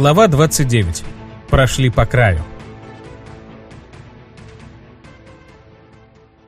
Глава 29. Прошли по краю.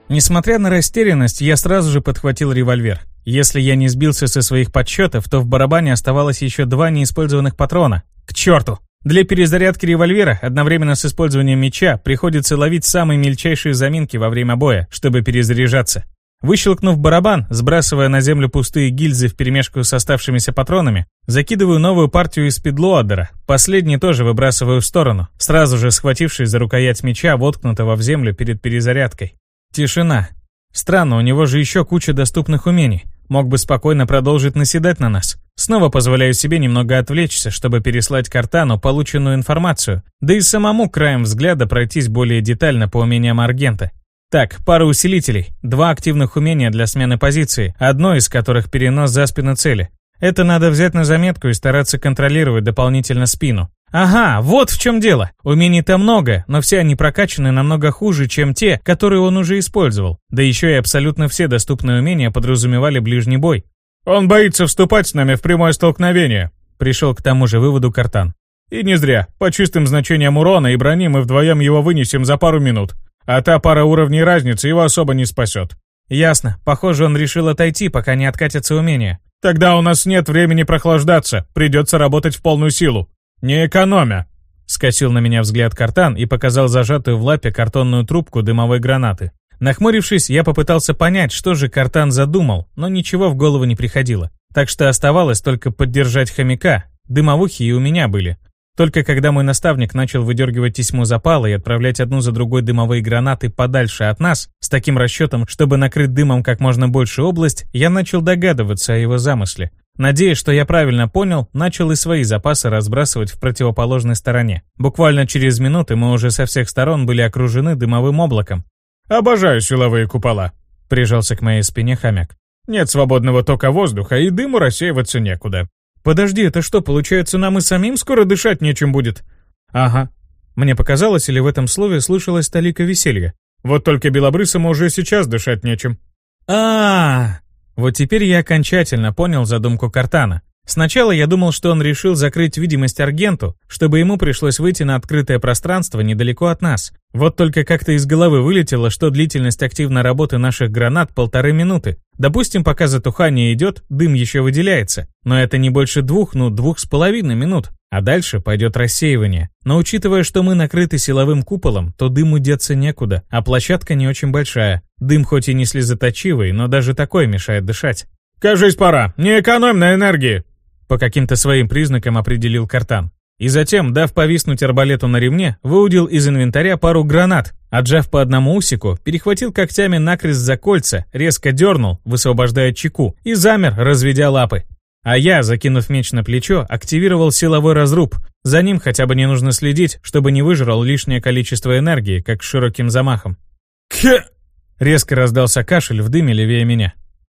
Несмотря на растерянность, я сразу же подхватил револьвер. Если я не сбился со своих подсчетов, то в барабане оставалось еще два неиспользованных патрона. К черту! Для перезарядки револьвера одновременно с использованием меча приходится ловить самые мельчайшие заминки во время боя, чтобы перезаряжаться. Выщелкнув барабан, сбрасывая на землю пустые гильзы вперемешку с оставшимися патронами, закидываю новую партию из спидлоадера, последний тоже выбрасываю в сторону, сразу же схватившись за рукоять меча, воткнутого в землю перед перезарядкой. Тишина. Странно, у него же еще куча доступных умений. Мог бы спокойно продолжить наседать на нас. Снова позволяю себе немного отвлечься, чтобы переслать Картану полученную информацию, да и самому краем взгляда пройтись более детально по умениям Аргента. Так, пара усилителей, два активных умения для смены позиции, одно из которых перенос за спину цели. Это надо взять на заметку и стараться контролировать дополнительно спину. Ага, вот в чем дело. Умений-то много, но все они прокачаны намного хуже, чем те, которые он уже использовал. Да еще и абсолютно все доступные умения подразумевали ближний бой. «Он боится вступать с нами в прямое столкновение», — пришел к тому же выводу Картан. «И не зря. По чистым значениям урона и брони мы вдвоем его вынесем за пару минут. А та пара уровней разницы его особо не спасет. Ясно. Похоже, он решил отойти, пока не откатятся умения. Тогда у нас нет времени прохлаждаться. Придется работать в полную силу. Не экономя. Скосил на меня взгляд картан и показал зажатую в лапе картонную трубку дымовой гранаты. Нахмурившись, я попытался понять, что же картан задумал, но ничего в голову не приходило. Так что оставалось только поддержать хомяка. Дымовухи и у меня были. Только когда мой наставник начал выдергивать тесьму запала и отправлять одну за другой дымовые гранаты подальше от нас, с таким расчетом, чтобы накрыть дымом как можно больше область, я начал догадываться о его замысле. Надеясь, что я правильно понял, начал и свои запасы разбрасывать в противоположной стороне. Буквально через минуты мы уже со всех сторон были окружены дымовым облаком. «Обожаю силовые купола», — прижался к моей спине хомяк. «Нет свободного тока воздуха, и дыму рассеиваться некуда. «Подожди, это что, получается, нам и самим скоро дышать нечем будет?» «Ага». Мне показалось, или в этом слове слышалось толика веселья. «Вот только белобрысому уже сейчас дышать нечем». а, -а, -а Вот теперь я окончательно понял задумку Картана. Сначала я думал, что он решил закрыть видимость Аргенту, чтобы ему пришлось выйти на открытое пространство недалеко от нас. Вот только как-то из головы вылетело, что длительность активной работы наших гранат полторы минуты. Допустим, пока затухание идет, дым еще выделяется. Но это не больше двух, ну двух с половиной минут. А дальше пойдет рассеивание. Но учитывая, что мы накрыты силовым куполом, то дыму деться некуда, а площадка не очень большая. Дым хоть и не слезоточивый, но даже такой мешает дышать. «Кажись, пора. Не экономь на энергии!» По каким-то своим признакам определил Картан. И затем, дав повиснуть арбалету на ремне, выудил из инвентаря пару гранат, отжав по одному усику, перехватил когтями накрест за кольца, резко дернул, высвобождая чеку, и замер, разведя лапы. А я, закинув меч на плечо, активировал силовой разруб. За ним хотя бы не нужно следить, чтобы не выжрал лишнее количество энергии, как широким замахом. «Кхе!» Резко раздался кашель в дыме левее меня.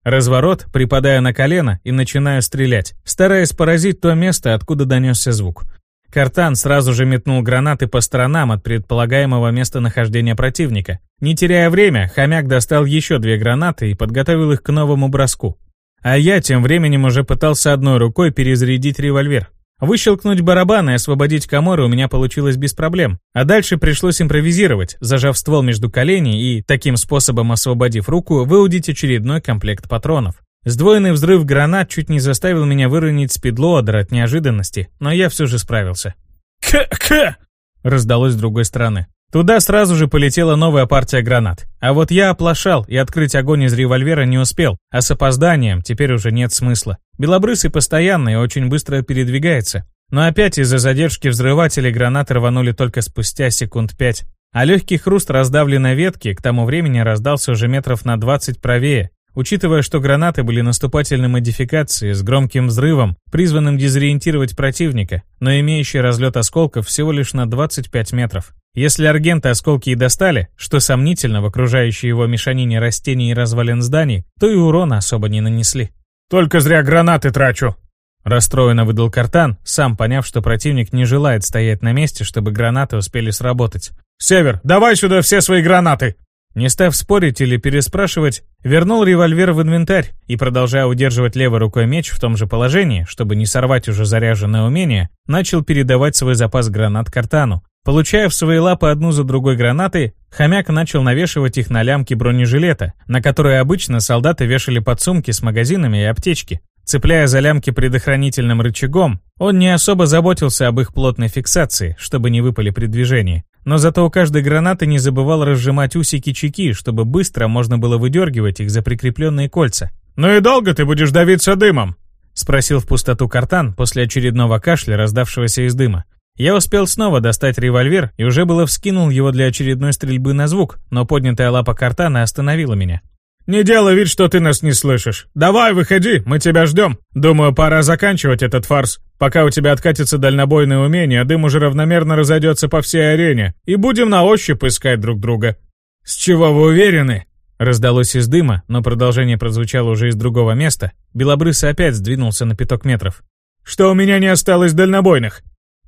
Разворот, припадая на колено и начинаю стрелять, стараясь поразить то место, откуда донесся звук. Картан сразу же метнул гранаты по сторонам от предполагаемого местонахождения противника. Не теряя время, хомяк достал еще две гранаты и подготовил их к новому броску. А я тем временем уже пытался одной рукой перезарядить револьвер. Выщелкнуть барабан и освободить коморы у меня получилось без проблем. А дальше пришлось импровизировать, зажав ствол между коленей и, таким способом освободив руку, выудить очередной комплект патронов. Сдвоенный взрыв гранат чуть не заставил меня выронить спидлоадер от неожиданности, но я все же справился. «К-к!» раздалось с другой стороны. Туда сразу же полетела новая партия гранат. А вот я оплошал и открыть огонь из револьвера не успел, а с опозданием теперь уже нет смысла. Белобрысый постоянно и очень быстро передвигается. Но опять из-за задержки взрывателей гранаты рванули только спустя секунд пять. А легкий хруст раздавленной ветки к тому времени раздался уже метров на 20 правее, Учитывая, что гранаты были наступательной модификацией с громким взрывом, призванным дезориентировать противника, но имеющий разлет осколков всего лишь на 25 метров. Если аргенты осколки и достали, что сомнительно в окружающей его мешанине растений и развалин зданий, то и урона особо не нанесли. «Только зря гранаты трачу!» Расстроенно выдал картан, сам поняв, что противник не желает стоять на месте, чтобы гранаты успели сработать. «Север, давай сюда все свои гранаты!» Не став спорить или переспрашивать, вернул револьвер в инвентарь и, продолжая удерживать левой рукой меч в том же положении, чтобы не сорвать уже заряженное умение, начал передавать свой запас гранат картану. Получая в свои лапы одну за другой гранаты, хомяк начал навешивать их на лямки бронежилета, на которые обычно солдаты вешали подсумки с магазинами и аптечки. Цепляя за лямки предохранительным рычагом, он не особо заботился об их плотной фиксации, чтобы не выпали при движении. Но зато у каждой гранаты не забывал разжимать усики чеки, чтобы быстро можно было выдергивать их за прикрепленные кольца. «Ну и долго ты будешь давиться дымом?» — спросил в пустоту картан после очередного кашля, раздавшегося из дыма. Я успел снова достать револьвер и уже было вскинул его для очередной стрельбы на звук, но поднятая лапа картана остановила меня. «Не делай вид, что ты нас не слышишь. Давай, выходи, мы тебя ждем. Думаю, пора заканчивать этот фарс. Пока у тебя откатится дальнобойное умение, дым уже равномерно разойдется по всей арене, и будем на ощупь искать друг друга». «С чего вы уверены?» Раздалось из дыма, но продолжение прозвучало уже из другого места. Белобрысый опять сдвинулся на пяток метров. «Что у меня не осталось дальнобойных?»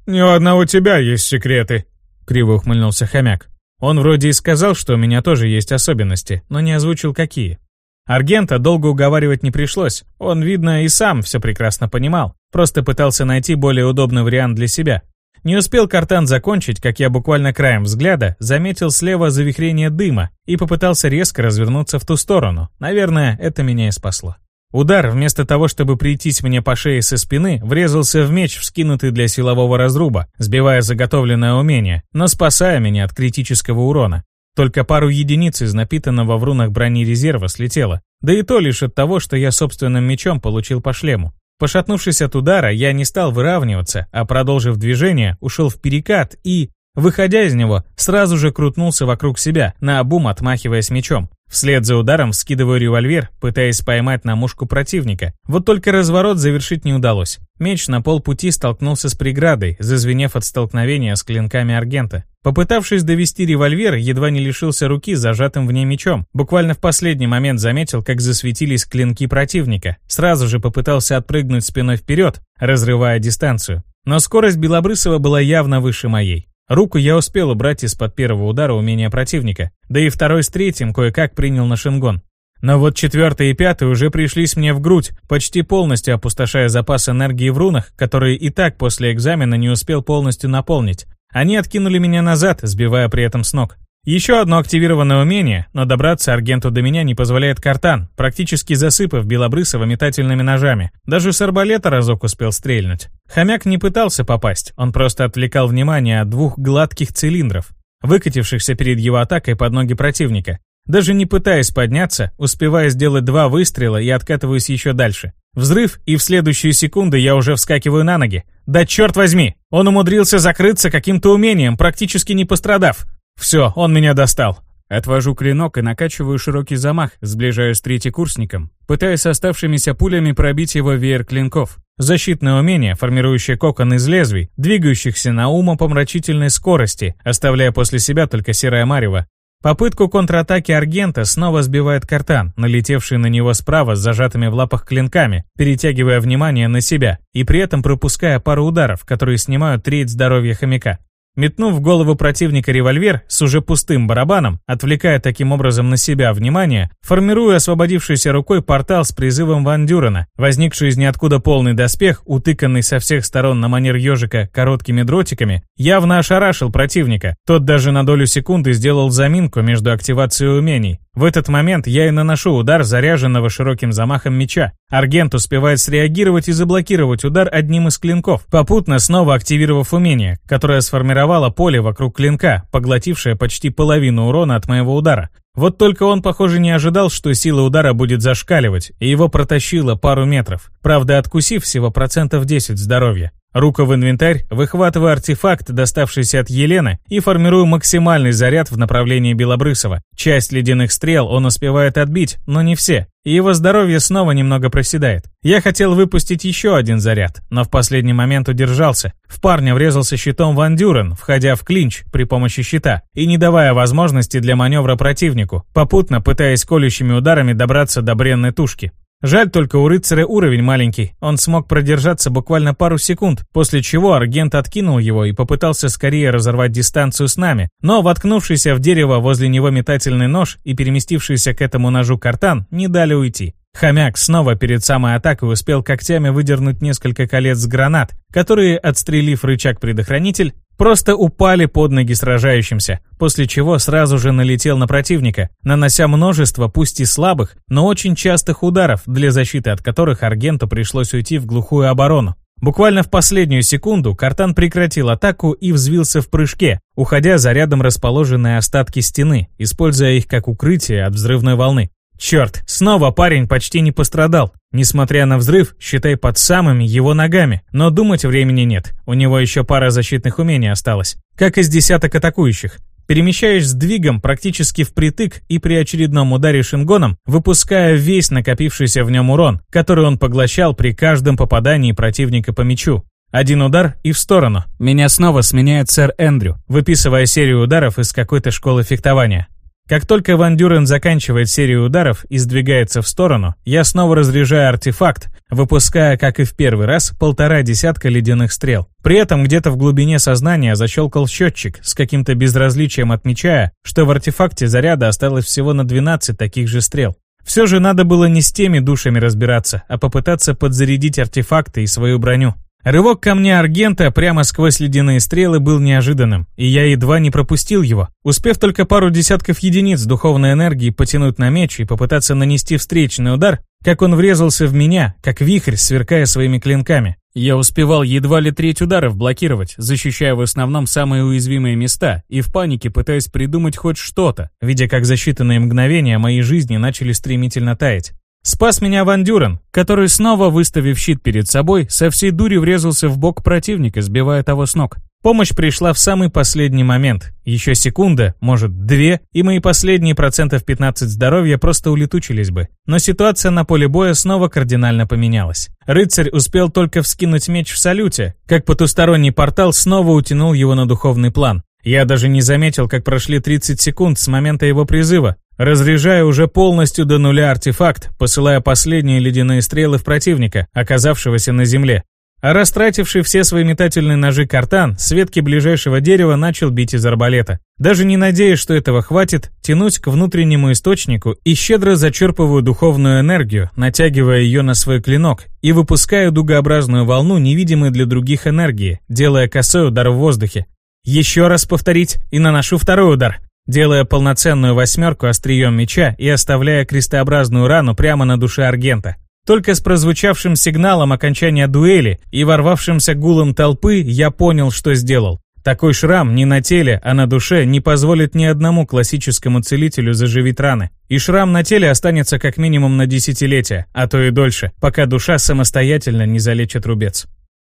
«Ни у одного тебя есть секреты», — криво ухмыльнулся хомяк. Он вроде и сказал, что у меня тоже есть особенности, но не озвучил какие. Аргента долго уговаривать не пришлось, он, видно, и сам все прекрасно понимал, просто пытался найти более удобный вариант для себя. Не успел картан закончить, как я буквально краем взгляда заметил слева завихрение дыма и попытался резко развернуться в ту сторону. Наверное, это меня и спасло. Удар, вместо того, чтобы прийтись мне по шее со спины, врезался в меч, вскинутый для силового разруба, сбивая заготовленное умение, но спасая меня от критического урона. Только пару единиц из напитанного в рунах брони резерва слетело, да и то лишь от того, что я собственным мечом получил по шлему. Пошатнувшись от удара, я не стал выравниваться, а продолжив движение, ушел в перекат и, выходя из него, сразу же крутнулся вокруг себя, наобум отмахиваясь мечом. Вслед за ударом скидываю револьвер, пытаясь поймать на мушку противника. Вот только разворот завершить не удалось. Меч на полпути столкнулся с преградой, зазвенев от столкновения с клинками аргента. Попытавшись довести револьвер, едва не лишился руки зажатым в ней мечом. Буквально в последний момент заметил, как засветились клинки противника. Сразу же попытался отпрыгнуть спиной вперед, разрывая дистанцию. Но скорость Белобрысова была явно выше моей. Руку я успел убрать из-под первого удара умения противника, да и второй с третьим кое-как принял на шингон. Но вот четвертый и пятый уже пришлись мне в грудь, почти полностью опустошая запас энергии в рунах, которые и так после экзамена не успел полностью наполнить. Они откинули меня назад, сбивая при этом с ног. Еще одно активированное умение, но добраться Аргенту до меня не позволяет картан, практически засыпав Белобрысова метательными ножами. Даже с арбалета разок успел стрельнуть. Хомяк не пытался попасть, он просто отвлекал внимание от двух гладких цилиндров, выкатившихся перед его атакой под ноги противника. Даже не пытаясь подняться, успевая сделать два выстрела и откатываюсь еще дальше. Взрыв, и в следующую секунду я уже вскакиваю на ноги. Да черт возьми! Он умудрился закрыться каким-то умением, практически не пострадав. Все, он меня достал. Отвожу клинок и накачиваю широкий замах, сближаюсь с третьекурсником, пытаясь оставшимися пулями пробить его веер клинков. Защитное умение, формирующее кокон из лезвий, двигающихся на умопомрачительной скорости, оставляя после себя только серое марево. Попытку контратаки Аргента снова сбивает картан, налетевший на него справа с зажатыми в лапах клинками, перетягивая внимание на себя и при этом пропуская пару ударов, которые снимают треть здоровья хомяка. Метнув в голову противника револьвер с уже пустым барабаном, отвлекая таким образом на себя внимание, формируя освободившейся рукой портал с призывом Ван Дюрена, возникший из ниоткуда полный доспех, утыканный со всех сторон на манер ежика короткими дротиками, явно ошарашил противника. Тот даже на долю секунды сделал заминку между активацией умений. В этот момент я и наношу удар заряженного широким замахом меча. Аргент успевает среагировать и заблокировать удар одним из клинков, попутно снова активировав умение, которое сформировало поле вокруг клинка, поглотившее почти половину урона от моего удара. Вот только он, похоже, не ожидал, что сила удара будет зашкаливать, и его протащило пару метров, правда откусив всего процентов 10 здоровья. Рука в инвентарь, выхватываю артефакт, доставшийся от Елены, и формирую максимальный заряд в направлении Белобрысова. Часть ледяных стрел он успевает отбить, но не все, и его здоровье снова немного проседает. Я хотел выпустить еще один заряд, но в последний момент удержался. В парня врезался щитом Ван Дюрен, входя в клинч при помощи щита, и не давая возможности для маневра противнику, попутно пытаясь колющими ударами добраться до бренной тушки. Жаль только у рыцаря уровень маленький, он смог продержаться буквально пару секунд, после чего аргент откинул его и попытался скорее разорвать дистанцию с нами, но воткнувшийся в дерево возле него метательный нож и переместившийся к этому ножу картан не дали уйти. Хомяк снова перед самой атакой успел когтями выдернуть несколько колец гранат, которые, отстрелив рычаг-предохранитель, просто упали под ноги сражающимся, после чего сразу же налетел на противника, нанося множество, пусть и слабых, но очень частых ударов, для защиты от которых Аргенту пришлось уйти в глухую оборону. Буквально в последнюю секунду Картан прекратил атаку и взвился в прыжке, уходя за рядом расположенные остатки стены, используя их как укрытие от взрывной волны. Черт, снова парень почти не пострадал. Несмотря на взрыв, считай под самыми его ногами. Но думать времени нет. У него еще пара защитных умений осталось. Как из десяток атакующих. Перемещаясь сдвигом практически впритык и при очередном ударе шингоном, выпуская весь накопившийся в нем урон, который он поглощал при каждом попадании противника по мячу. Один удар и в сторону. Меня снова сменяет сэр Эндрю, выписывая серию ударов из какой-то школы фехтования. Как только Ван Дюрен заканчивает серию ударов и сдвигается в сторону, я снова разряжаю артефакт, выпуская, как и в первый раз, полтора десятка ледяных стрел. При этом где-то в глубине сознания защелкал счетчик, с каким-то безразличием отмечая, что в артефакте заряда осталось всего на 12 таких же стрел. Все же надо было не с теми душами разбираться, а попытаться подзарядить артефакты и свою броню. Рывок ко мне Аргента прямо сквозь ледяные стрелы был неожиданным, и я едва не пропустил его, успев только пару десятков единиц духовной энергии потянуть на меч и попытаться нанести встречный удар, как он врезался в меня, как вихрь, сверкая своими клинками. Я успевал едва ли треть ударов блокировать, защищая в основном самые уязвимые места и в панике пытаясь придумать хоть что-то, видя как за считанные мгновения моей жизни начали стремительно таять. Спас меня Ван Дюрен, который снова, выставив щит перед собой, со всей дури врезался в бок противника, сбивая того с ног. Помощь пришла в самый последний момент. Еще секунда, может две, и мои последние процентов 15 здоровья просто улетучились бы. Но ситуация на поле боя снова кардинально поменялась. Рыцарь успел только вскинуть меч в салюте, как потусторонний портал снова утянул его на духовный план. Я даже не заметил, как прошли 30 секунд с момента его призыва, разряжая уже полностью до нуля артефакт, посылая последние ледяные стрелы в противника, оказавшегося на земле. А растративший все свои метательные ножи картан, с ветки ближайшего дерева начал бить из арбалета. Даже не надеясь, что этого хватит, тянусь к внутреннему источнику и щедро зачерпываю духовную энергию, натягивая ее на свой клинок, и выпускаю дугообразную волну, невидимой для других энергии, делая косой удар в воздухе. Еще раз повторить и наношу второй удар делая полноценную восьмерку острием меча и оставляя крестообразную рану прямо на душе Аргента. Только с прозвучавшим сигналом окончания дуэли и ворвавшимся гулом толпы я понял, что сделал. Такой шрам не на теле, а на душе не позволит ни одному классическому целителю заживить раны. И шрам на теле останется как минимум на десятилетия, а то и дольше, пока душа самостоятельно не залечит рубец.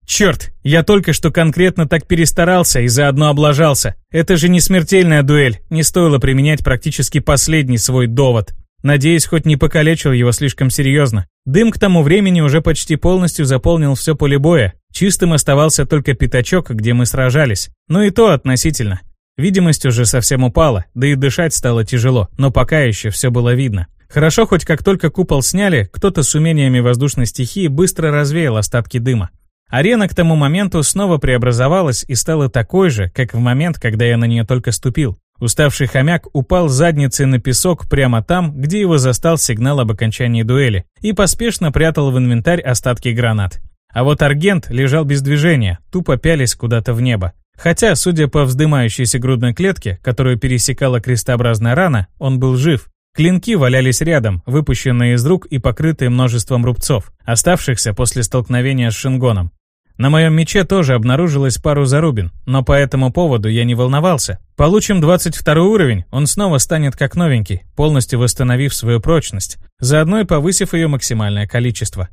Черт, я только что конкретно так перестарался и заодно облажался. Это же не смертельная дуэль, не стоило применять практически последний свой довод. Надеюсь, хоть не покалечил его слишком серьезно. Дым к тому времени уже почти полностью заполнил все поле боя. Чистым оставался только пятачок, где мы сражались. Но и то относительно. Видимость уже совсем упала, да и дышать стало тяжело, но пока еще все было видно. Хорошо, хоть как только купол сняли, кто-то с умениями воздушной стихии быстро развеял остатки дыма. Арена к тому моменту снова преобразовалась и стала такой же, как в момент, когда я на нее только ступил. Уставший хомяк упал задницей на песок прямо там, где его застал сигнал об окончании дуэли, и поспешно прятал в инвентарь остатки гранат. А вот Аргент лежал без движения, тупо пялись куда-то в небо. Хотя, судя по вздымающейся грудной клетке, которую пересекала крестообразная рана, он был жив. Клинки валялись рядом, выпущенные из рук и покрытые множеством рубцов, оставшихся после столкновения с шингоном. На моем мече тоже обнаружилось пару зарубин, но по этому поводу я не волновался. Получим 22 уровень, он снова станет как новенький, полностью восстановив свою прочность, заодно и повысив ее максимальное количество.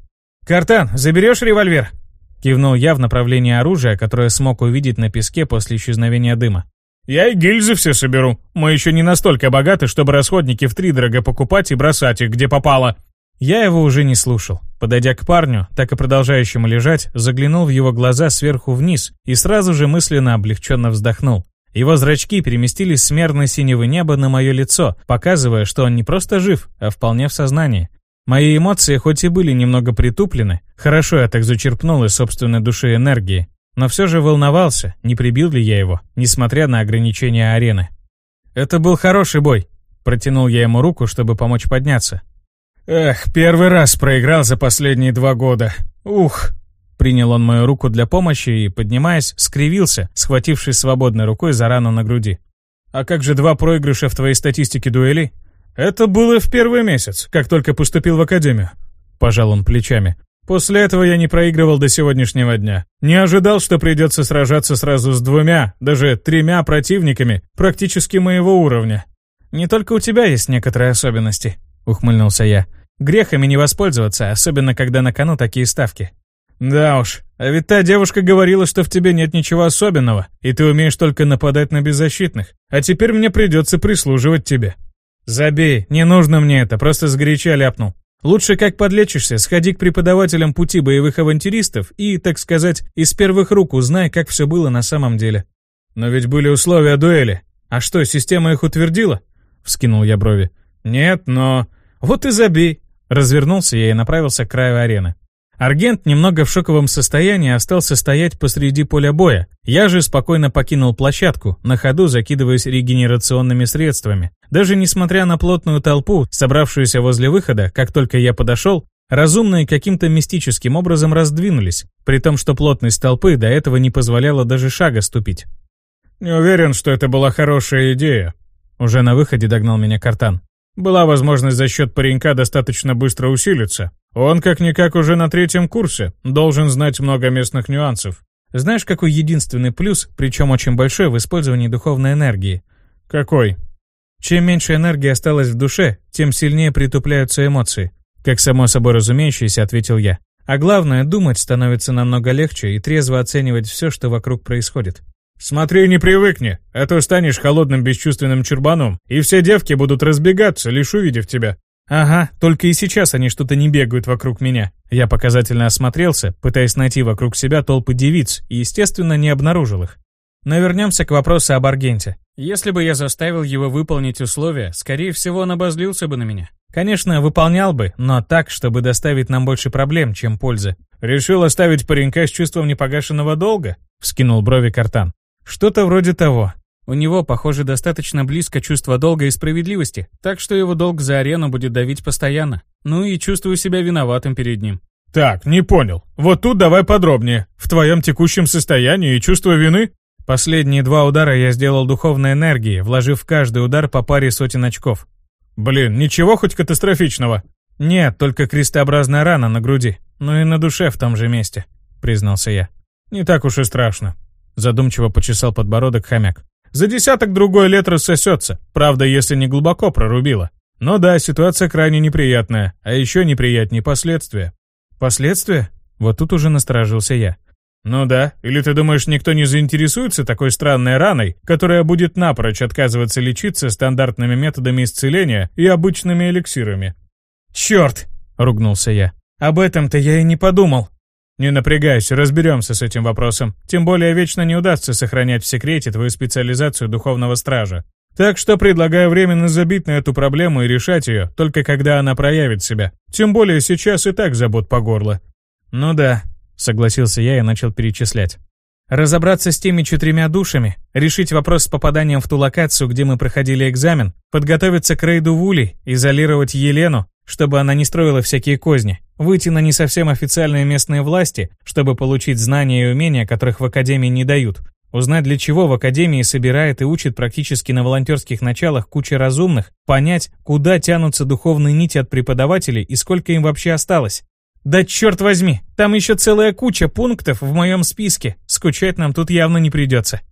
«Картан, заберешь револьвер?» Кивнул я в направлении оружия, которое смог увидеть на песке после исчезновения дыма. «Я и гильзы все соберу. Мы еще не настолько богаты, чтобы расходники в три дорого покупать и бросать их, где попало», я его уже не слушал. Подойдя к парню, так и продолжающему лежать, заглянул в его глаза сверху вниз и сразу же мысленно облегченно вздохнул. Его зрачки переместились с мерно-синего неба на мое лицо, показывая, что он не просто жив, а вполне в сознании. Мои эмоции хоть и были немного притуплены, хорошо я так зачерпнул из собственной души энергии, но все же волновался, не прибил ли я его, несмотря на ограничения арены. «Это был хороший бой», — протянул я ему руку, чтобы помочь подняться. «Эх, первый раз проиграл за последние два года. Ух!» Принял он мою руку для помощи и, поднимаясь, скривился, схватившись свободной рукой за рану на груди. «А как же два проигрыша в твоей статистике дуэлей?» «Это было в первый месяц, как только поступил в академию», — пожал он плечами. «После этого я не проигрывал до сегодняшнего дня. Не ожидал, что придется сражаться сразу с двумя, даже тремя противниками, практически моего уровня». «Не только у тебя есть некоторые особенности», — ухмыльнулся я. «Грехами не воспользоваться, особенно когда на кону такие ставки». «Да уж, а ведь та девушка говорила, что в тебе нет ничего особенного, и ты умеешь только нападать на беззащитных, а теперь мне придется прислуживать тебе». «Забей, не нужно мне это, просто сгоряча ляпнул. Лучше как подлечишься, сходи к преподавателям пути боевых авантюристов и, так сказать, из первых рук узнай, как все было на самом деле». «Но ведь были условия дуэли. А что, система их утвердила?» — вскинул я брови. «Нет, но...» «Вот и забей!» Развернулся я и направился к краю арены. Аргент немного в шоковом состоянии остался стоять посреди поля боя. Я же спокойно покинул площадку, на ходу закидываясь регенерационными средствами. Даже несмотря на плотную толпу, собравшуюся возле выхода, как только я подошел, разумные каким-то мистическим образом раздвинулись, при том, что плотность толпы до этого не позволяла даже шага ступить. «Не уверен, что это была хорошая идея», — уже на выходе догнал меня Картан. «Была возможность за счет паренька достаточно быстро усилиться, он как-никак уже на третьем курсе, должен знать много местных нюансов. Знаешь, какой единственный плюс, причем очень большой, в использовании духовной энергии? Какой? Чем меньше энергии осталось в душе, тем сильнее притупляются эмоции. Как само собой разумеющееся, ответил я. А главное, думать становится намного легче и трезво оценивать все, что вокруг происходит. «Смотри, не привыкни, а то станешь холодным бесчувственным чурбаном, и все девки будут разбегаться, лишь увидев тебя. Ага, только и сейчас они что-то не бегают вокруг меня. Я показательно осмотрелся, пытаясь найти вокруг себя толпы девиц, и, естественно, не обнаружил их. Но вернемся к вопросу об Аргенте. Если бы я заставил его выполнить условия, скорее всего, он обозлился бы на меня. Конечно, выполнял бы, но так, чтобы доставить нам больше проблем, чем пользы. «Решил оставить паренька с чувством непогашенного долга?» — вскинул брови Картан. «Что-то вроде того. У него, похоже, достаточно близко чувство долга и справедливости, так что его долг за арену будет давить постоянно. Ну и чувствую себя виноватым перед ним. Так, не понял. Вот тут давай подробнее. В твоем текущем состоянии и чувство вины? Последние два удара я сделал духовной энергией, вложив в каждый удар по паре сотен очков. Блин, ничего хоть катастрофичного? Нет, только крестообразная рана на груди. Ну и на душе в том же месте, признался я. Не так уж и страшно. Задумчиво почесал подбородок хомяк. За десяток другой лет рассосется, правда, если не глубоко прорубило. Но да, ситуация крайне неприятная, а еще неприятнее последствия. Последствия? Вот тут уже насторожился я. Ну да, или ты думаешь, никто не заинтересуется такой странной раной, которая будет напрочь отказываться лечиться стандартными методами исцеления и обычными эликсирами? «Черт!» — ругнулся я. «Об этом-то я и не подумал. Не напрягайся, разберемся с этим вопросом. Тем более вечно не удастся сохранять в секрете твою специализацию духовного стража. Так что предлагаю временно забить на эту проблему и решать ее, только когда она проявит себя. Тем более сейчас и так забот по горло. Ну да, согласился я и начал перечислять. Разобраться с теми четырьмя душами, решить вопрос с попаданием в ту локацию, где мы проходили экзамен, подготовиться к рейду в Ули, изолировать Елену, чтобы она не строила всякие козни, выйти на не совсем официальные местные власти, чтобы получить знания и умения, которых в Академии не дают, узнать для чего в Академии собирает и учит практически на волонтерских началах куча разумных, понять, куда тянутся духовные нити от преподавателей и сколько им вообще осталось. Да черт возьми, там еще целая куча пунктов в моем списке, скучать нам тут явно не придется.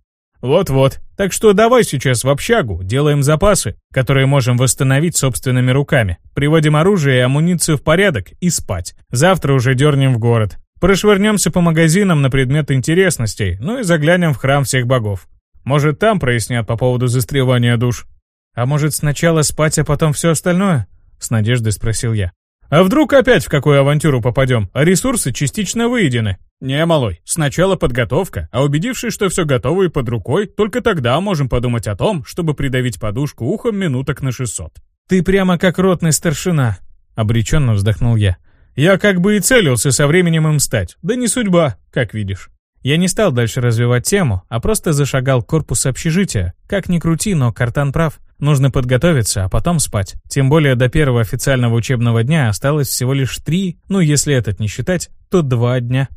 Вот-вот. Так что давай сейчас в общагу, делаем запасы, которые можем восстановить собственными руками. Приводим оружие и амуницию в порядок и спать. Завтра уже дернем в город. Прошвырнемся по магазинам на предмет интересностей, ну и заглянем в храм всех богов. Может, там прояснят по поводу застревания душ. А может, сначала спать, а потом все остальное? С надеждой спросил я. А вдруг опять в какую авантюру попадем, а ресурсы частично выедены? Не, малой, сначала подготовка, а убедившись, что все готово и под рукой, только тогда можем подумать о том, чтобы придавить подушку ухом минуток на 600. Ты прямо как ротный старшина, Обреченно вздохнул я. «Я как бы и целился со временем им стать. Да не судьба, как видишь». Я не стал дальше развивать тему, а просто зашагал к корпусу общежития. Как ни крути, но Картан прав. Нужно подготовиться, а потом спать. Тем более до первого официального учебного дня осталось всего лишь три, ну если этот не считать, то два дня.